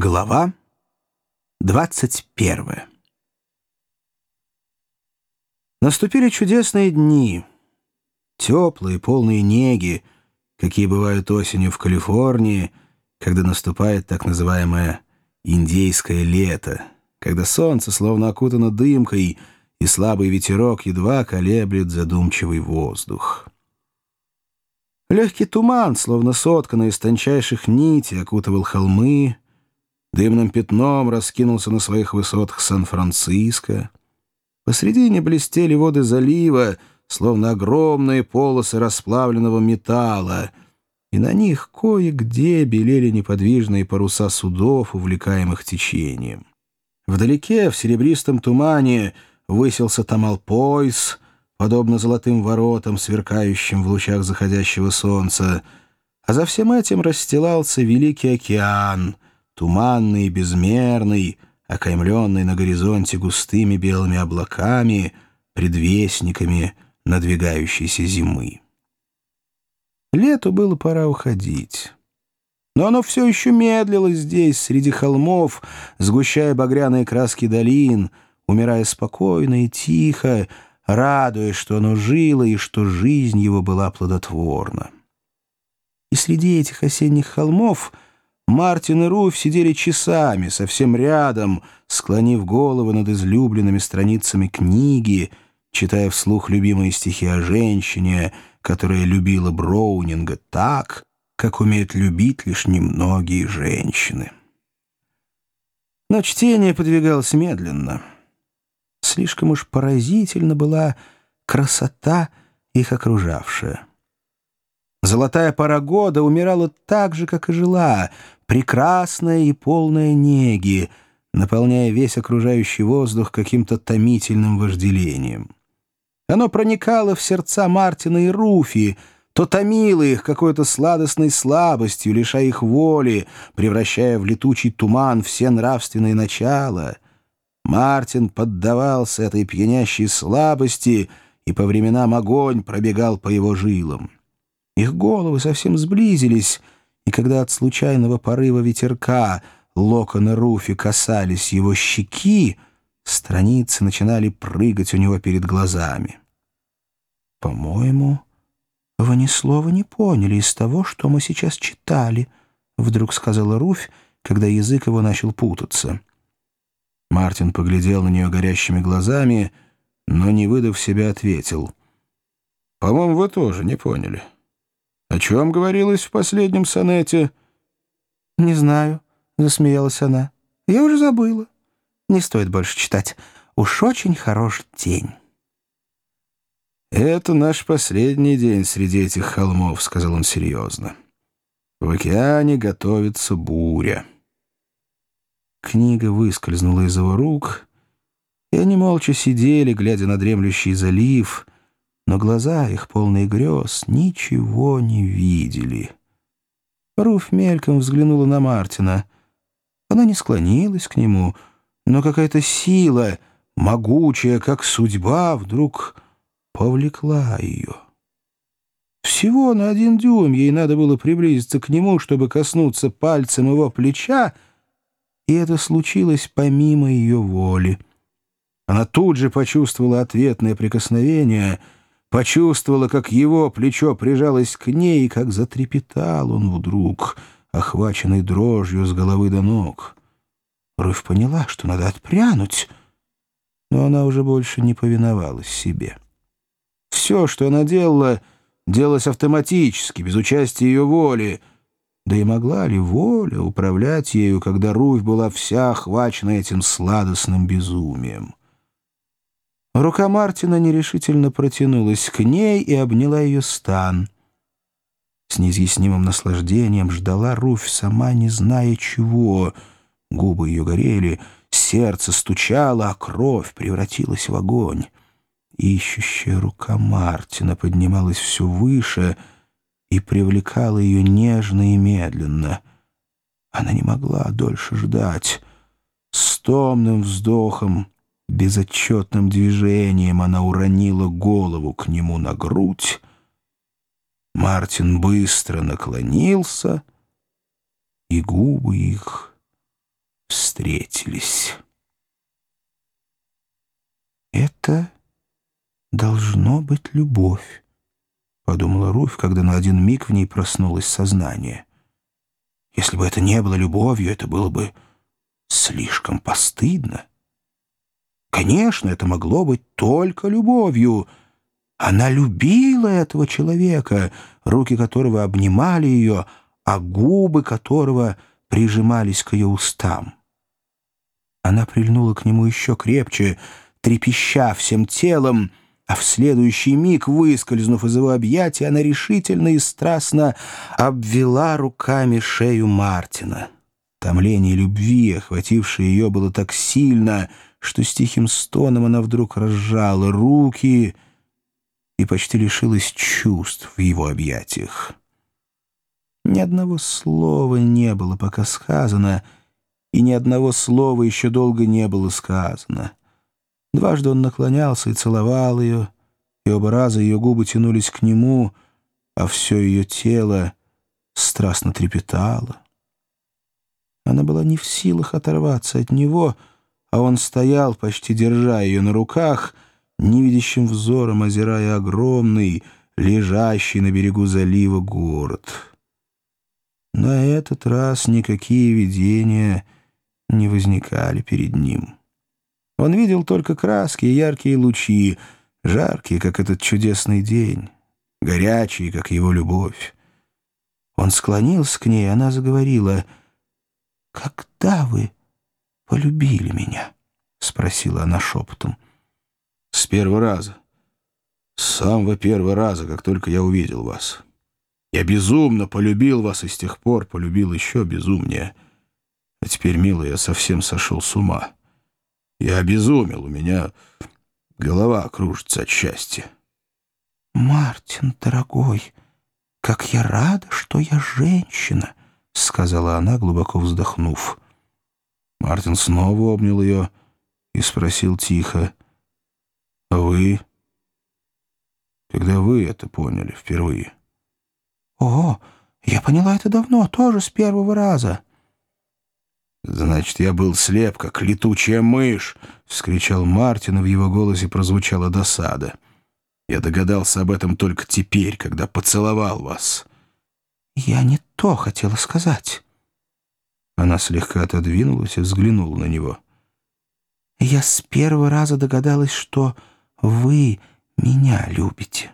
Глава 21 Наступили чудесные дни, теплые, полные неги, какие бывают осенью в Калифорнии, когда наступает так называемое «индейское лето», когда солнце словно окутано дымкой, и слабый ветерок едва колеблет задумчивый воздух. Легкий туман, словно сотканный из тончайших нитей, окутывал холмы, Дымным пятном раскинулся на своих высотах Сан-Франциско. Посредине блестели воды залива, словно огромные полосы расплавленного металла, и на них кое-где белели неподвижные паруса судов, увлекаемых течением. Вдалеке, в серебристом тумане, высился Тамалпойс, подобно золотым воротам, сверкающим в лучах заходящего солнца, а за всем этим расстилался Великий океан — туманный и безмерный, окаймленный на горизонте густыми белыми облаками, предвестниками надвигающейся зимы. Лету было пора уходить. Но оно все еще медлило здесь, среди холмов, сгущая багряные краски долин, умирая спокойно и тихо, радуясь, что оно жило и что жизнь его была плодотворна. И среди этих осенних холмов — Мартин и Руф сидели часами, совсем рядом, склонив головы над излюбленными страницами книги, читая вслух любимые стихи о женщине, которая любила Броунинга так, как умеют любить лишь немногие женщины. Но чтение подвигалось медленно. Слишком уж поразительно была красота их окружавшая. Золотая пора года умирала так же, как и жила, прекрасная и полная неги, наполняя весь окружающий воздух каким-то томительным вожделением. Оно проникало в сердца Мартина и Руфи, то томило их какой-то сладостной слабостью, лишая их воли, превращая в летучий туман все нравственные начала. Мартин поддавался этой пьянящей слабости, и по временам огонь пробегал по его жилам. Их головы совсем сблизились, и когда от случайного порыва ветерка локоны Руфи касались его щеки, страницы начинали прыгать у него перед глазами. «По-моему, вы ни слова не поняли из того, что мы сейчас читали», — вдруг сказала Руфь, когда язык его начал путаться. Мартин поглядел на нее горящими глазами, но, не выдав себя, ответил. «По-моему, вы тоже не поняли». О чем говорилось в последнем сонете?» «Не знаю», — засмеялась она. «Я уже забыла. Не стоит больше читать. Уж очень хорош день». «Это наш последний день среди этих холмов», — сказал он серьезно. «В океане готовится буря». Книга выскользнула из его рук, и они молча сидели, глядя на дремлющий залив — но глаза их, полные грез, ничего не видели. Руф мельком взглянула на Мартина. Она не склонилась к нему, но какая-то сила, могучая, как судьба, вдруг повлекла ее. Всего на один дюйм ей надо было приблизиться к нему, чтобы коснуться пальцем его плеча, и это случилось помимо ее воли. Она тут же почувствовала ответное прикосновение — почувствовала, как его плечо прижалось к ней, и как затрепетал он вдруг, охваченный дрожью с головы до ног. Рыв поняла, что надо отпрянуть, но она уже больше не повиновалась себе. Все, что она делала, делалось автоматически, без участия ее воли. Да и могла ли воля управлять ею, когда Руфь была вся охвачена этим сладостным безумием? Рука Мартина нерешительно протянулась к ней и обняла ее стан. С неизъяснимым наслаждением ждала Руфь, сама не зная чего. Губы ее горели, сердце стучало, а кровь превратилась в огонь. Ищущая рука Мартина поднималась все выше и привлекала ее нежно и медленно. Она не могла дольше ждать. С томным вздохом Безотчетным движением она уронила голову к нему на грудь. Мартин быстро наклонился, и губы их встретились. «Это должно быть любовь», — подумала Руфь, когда на один миг в ней проснулось сознание. «Если бы это не было любовью, это было бы слишком постыдно. Конечно, это могло быть только любовью. Она любила этого человека, руки которого обнимали ее, а губы которого прижимались к ее устам. Она прильнула к нему еще крепче, трепеща всем телом, а в следующий миг, выскользнув из его объятий, она решительно и страстно обвела руками шею Мартина. Томление любви, охватившее ее, было так сильно, что с тихим стоном она вдруг разжала руки и почти лишилась чувств в его объятиях. Ни одного слова не было пока сказано, и ни одного слова еще долго не было сказано. Дважды он наклонялся и целовал ее, и оба раза ее губы тянулись к нему, а все ее тело страстно трепетало. Она была не в силах оторваться от него, а он стоял, почти держа ее на руках, невидящим взором озирая огромный, лежащий на берегу залива город. На этот раз никакие видения не возникали перед ним. Он видел только краски и яркие лучи, жаркие, как этот чудесный день, горячие, как его любовь. Он склонился к ней, она заговорила — «Когда вы полюбили меня?» — спросила она шепотом. «С первого раза. С самого первого раза, как только я увидел вас. Я безумно полюбил вас и с тех пор полюбил еще безумнее. А теперь, милый, я совсем сошел с ума. Я обезумел, у меня голова кружится от счастья». «Мартин, дорогой, как я рада, что я женщина!» — сказала она, глубоко вздохнув. Мартин снова обнял ее и спросил тихо. «А вы? Когда вы это поняли впервые?» «О, я поняла это давно, тоже с первого раза». «Значит, я был слеп, как летучая мышь!» — вскричал Мартин, и в его голосе прозвучала досада. «Я догадался об этом только теперь, когда поцеловал вас». «Я не то хотела сказать». Она слегка отодвинулась и взглянула на него. «Я с первого раза догадалась, что вы меня любите».